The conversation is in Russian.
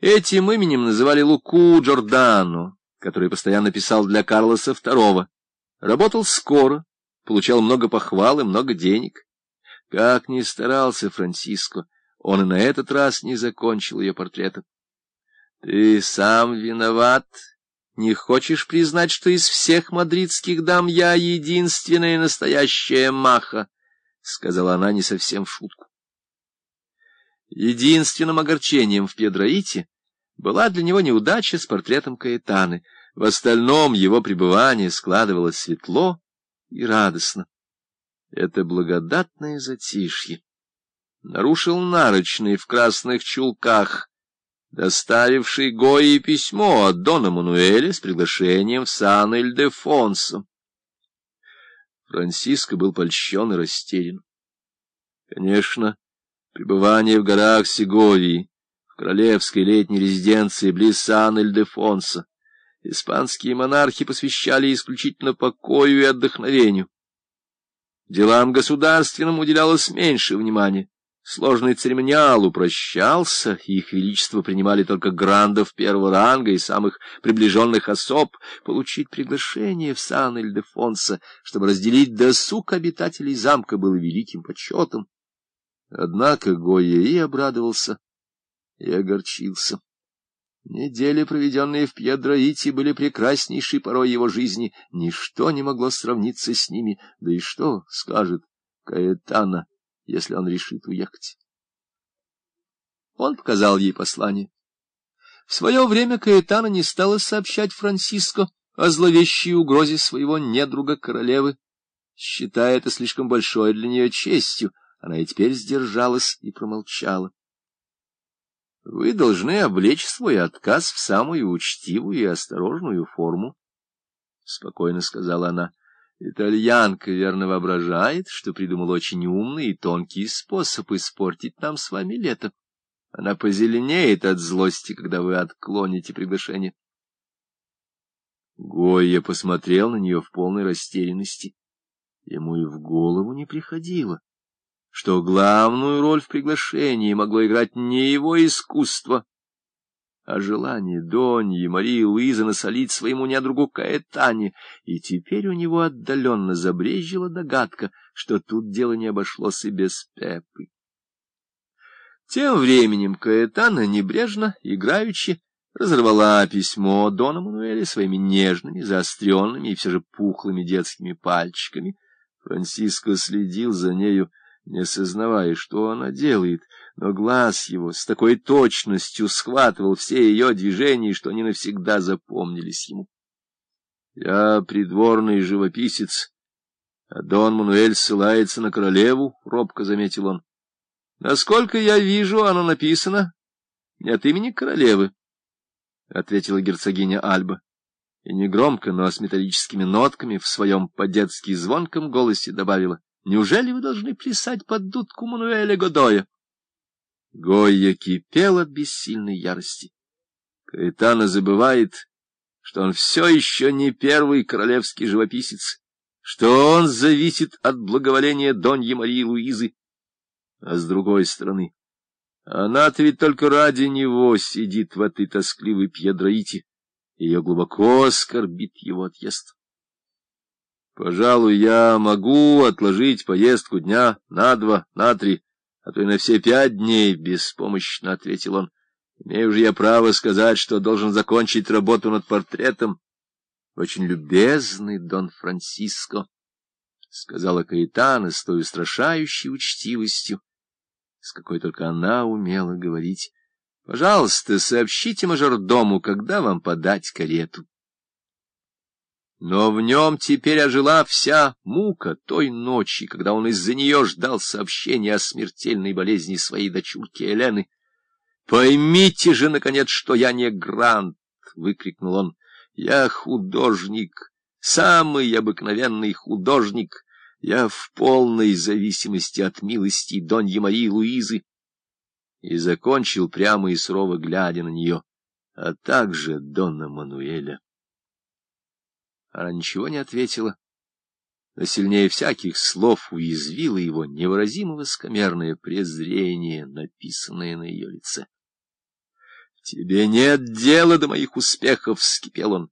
Этим именем называли Луку Джордано, который постоянно писал для Карлоса II. Работал скоро, получал много похвал и много денег. Как ни старался Франциско, он и на этот раз не закончил ее портрета. — Ты сам виноват, не хочешь признать, что из всех мадридских дам я единственная настоящая маха? — сказала она не совсем в шутку. Единственным огорчением в Педроите была для него неудача с портретом Каэтаны. В остальном его пребывание складывалось светло и радостно. Это благодатное затишье нарушил нарочный в красных чулках, доставивший Гои письмо от Дона Мануэля с приглашением в Сан-Эльдефонсо. Франциско был польщен и растерян. Конечно, пребывание в горах Сеговии, в королевской летней резиденции близ Сан-Эльдефонсо, испанские монархи посвящали исключительно покою и отдохновению. Делам государственным уделялось меньше внимания. Сложный церемониал упрощался, и их величество принимали только грандов первого ранга и самых приближенных особ. Получить приглашение в Сан-Эльдефонсо, чтобы разделить досуг обитателей замка, было великим почетом. Однако Гойя и обрадовался, и огорчился. Недели, проведенные в Пьедроите, были прекраснейшей порой его жизни. Ничто не могло сравниться с ними. Да и что скажет Каэтана? если он решит уехать. Он показал ей послание. В свое время Каэтана не стала сообщать Франциско о зловещей угрозе своего недруга королевы, считая это слишком большой для нее честью. Она и теперь сдержалась и промолчала. — Вы должны облечь свой отказ в самую учтивую и осторожную форму, — спокойно сказала она. Итальянка верно воображает, что придумал очень умный и тонкий способ испортить нам с вами лето. Она позеленеет от злости, когда вы отклоните приглашение. Гойя посмотрел на нее в полной растерянности. Ему и в голову не приходило, что главную роль в приглашении могло играть не его искусство, о желании Доньи Марии Луизы насолить своему недругу Каэтане, и теперь у него отдаленно забрежила догадка, что тут дело не обошлось и без Пепы. Тем временем Каэтана небрежно, играючи, разорвала письмо Дона Мануэля своими нежными, заостренными и все же пухлыми детскими пальчиками. Франциско следил за нею, не сознавая, что она делает, но глаз его с такой точностью схватывал все ее движения, что они навсегда запомнились ему. Я придворный живописец, а Дон Мануэль ссылается на королеву, — робко заметил он. Насколько я вижу, оно написано не от имени королевы, — ответила герцогиня Альба. И негромко, но с металлическими нотками в своем по-детски звонком голосе добавила. Неужели вы должны плясать под дудку Мануэля Годоя? Гойя кипел от бессильной ярости. Каэтана забывает, что он все еще не первый королевский живописец, что он зависит от благоволения Доньи Марии Луизы. А с другой стороны, она-то ведь только ради него сидит в этой тоскливой пьедроите. Ее глубоко оскорбит его отъезд. Пожалуй, я могу отложить поездку дня на два, на три, а то и на все пять дней, — беспомощно ответил он. Имею же я право сказать, что должен закончить работу над портретом. Очень любезный Дон Франциско, — сказала Каэтана с той устрашающей учтивостью, с какой только она умела говорить. — Пожалуйста, сообщите мажордому, когда вам подать карету. Но в нем теперь ожила вся мука той ночи, когда он из-за нее ждал сообщения о смертельной болезни своей дочурки Елены. «Поймите же, наконец, что я не Грант!» — выкрикнул он. «Я художник, самый обыкновенный художник. Я в полной зависимости от милости Доньи Марии Луизы». И закончил прямо и сурово глядя на нее, а также Дона Мануэля. Она ничего не ответила, но сильнее всяких слов уязвило его невыразимого скомерное презрение, написанное на ее лице. «Тебе нет дела до моих успехов!» — вскипел он.